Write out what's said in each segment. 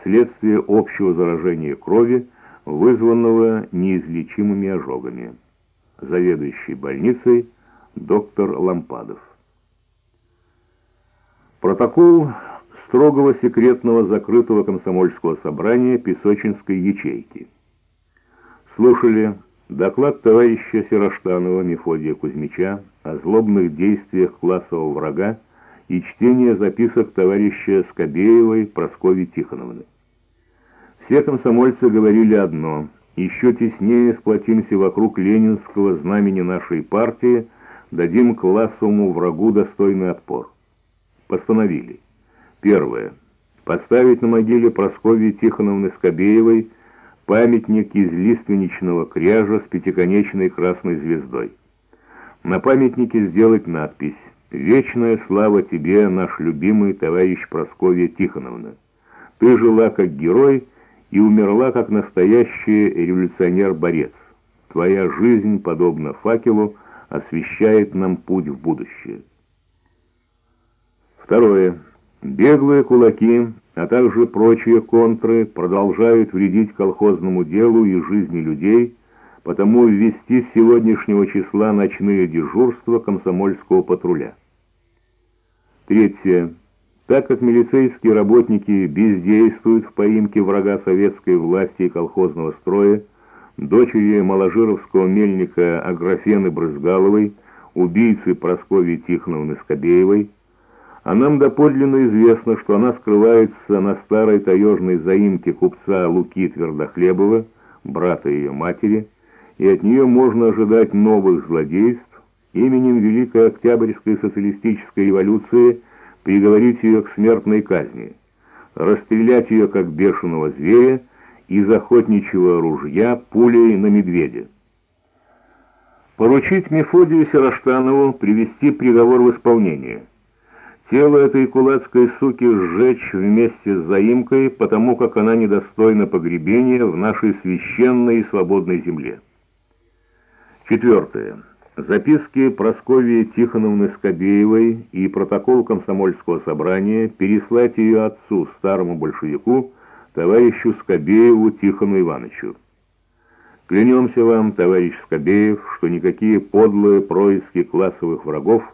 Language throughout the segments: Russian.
вследствие общего заражения крови, вызванного неизлечимыми ожогами. Заведующий больницей доктор Лампадов. Протокол строгого секретного закрытого комсомольского собрания Песочинской ячейки. Слушали доклад товарища Сероштанова Мефодия Кузьмича о злобных действиях классового врага и чтение записок товарища Скобеевой Прасковьи Тихоновны. Все комсомольцы говорили одно – еще теснее сплотимся вокруг ленинского знамени нашей партии, дадим классовому врагу достойный отпор. Постановили. Первое. Поставить на могиле Прасковьи Тихоновны Скобеевой памятник из лиственничного кряжа с пятиконечной красной звездой. На памятнике сделать надпись «Вечная слава тебе, наш любимый товарищ Прасковья Тихоновна. Ты жила как герой и умерла как настоящий революционер-борец. Твоя жизнь, подобно факелу, освещает нам путь в будущее». Второе. Беглые кулаки, а также прочие контры продолжают вредить колхозному делу и жизни людей, потому ввести с сегодняшнего числа ночные дежурства комсомольского патруля. Третье. Так как милицейские работники бездействуют в поимке врага советской власти и колхозного строя, дочери маложировского мельника Аграфены Брызгаловой, убийцы Прасковьи Тихоновны Скобеевой, а нам доподлинно известно, что она скрывается на старой таежной заимке купца Луки Твердохлебова, брата ее матери, и от нее можно ожидать новых злодейств, именем Великой Октябрьской социалистической революции – приговорить ее к смертной казни, расстрелять ее как бешеного зверя из охотничьего ружья пулей на медведя. Поручить Мефодию Сероштанову привести приговор в исполнение. Тело этой кулацкой суки сжечь вместе с заимкой, потому как она недостойна погребения в нашей священной и свободной земле. Четвертое. Записки Прасковьи Тихоновны Скобеевой и протокол комсомольского собрания переслать ее отцу, старому большевику, товарищу Скобееву Тихону Ивановичу. Клянемся вам, товарищ Скобеев, что никакие подлые происки классовых врагов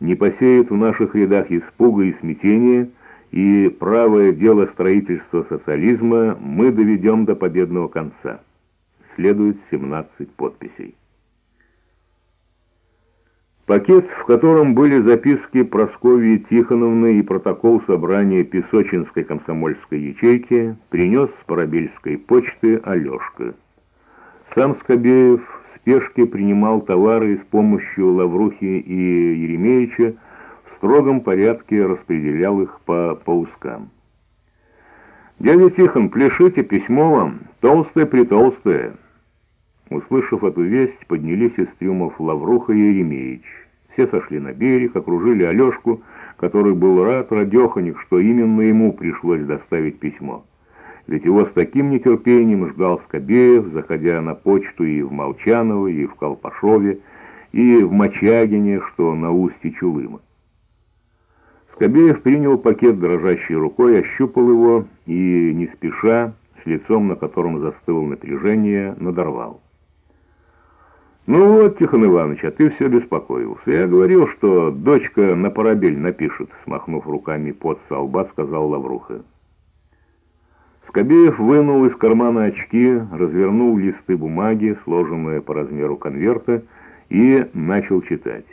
не посеют в наших рядах испуга и смятения, и правое дело строительства социализма мы доведем до победного конца. Следует 17 подписей. Пакет, в котором были записки Прасковьи Тихоновны и протокол собрания Песочинской комсомольской ячейки, принес с Парабельской почты Алешка. Сам Скобеев в спешке принимал товары с помощью Лаврухи и Еремеевича, в строгом порядке распределял их по паускам. «Дядя Тихон, пляшите письмо вам, толстое-притолстое». Услышав эту весть, поднялись из трюмов Лавруха и Еремеевич. Все сошли на берег, окружили Алешку, который был рад радеханик, что именно ему пришлось доставить письмо. Ведь его с таким нетерпением ждал Скобеев, заходя на почту и в Молчаново, и в Колпашове, и в Мочагине, что на устье Чулыма. Скобеев принял пакет дрожащей рукой, ощупал его и, не спеша, с лицом, на котором застыло напряжение, надорвал. «Ну вот, Тихон Иванович, а ты все беспокоился. Я говорил, что дочка на парабель напишет», — смахнув руками под солба, сказал Лавруха. Скобеев вынул из кармана очки, развернул листы бумаги, сложенные по размеру конверта, и начал читать.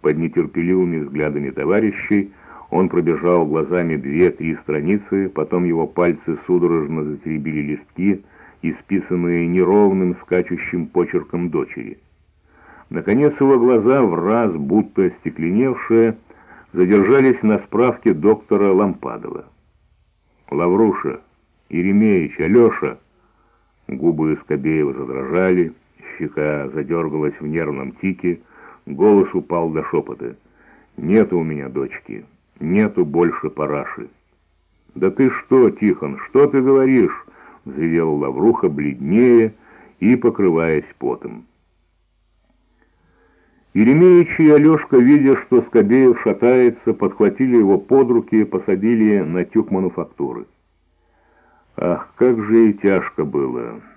Под нетерпеливыми взглядами товарищей он пробежал глазами две-три страницы, потом его пальцы судорожно затеребили листки, исписанные неровным скачущим почерком дочери. Наконец его глаза, в раз будто остекленевшие, задержались на справке доктора Лампадова. «Лавруша, Еремеевич, Алеша!» Губы Скобеева задрожали, щека задергалась в нервном тике, голос упал до шепота. «Нету у меня дочки, нету больше параши». «Да ты что, Тихон, что ты говоришь?» — взревел Лавруха бледнее и покрываясь потом. Еремеевич и Алешка, видя, что Скобеев шатается, подхватили его под руки и посадили на тюк мануфактуры. Ах, как же и тяжко было.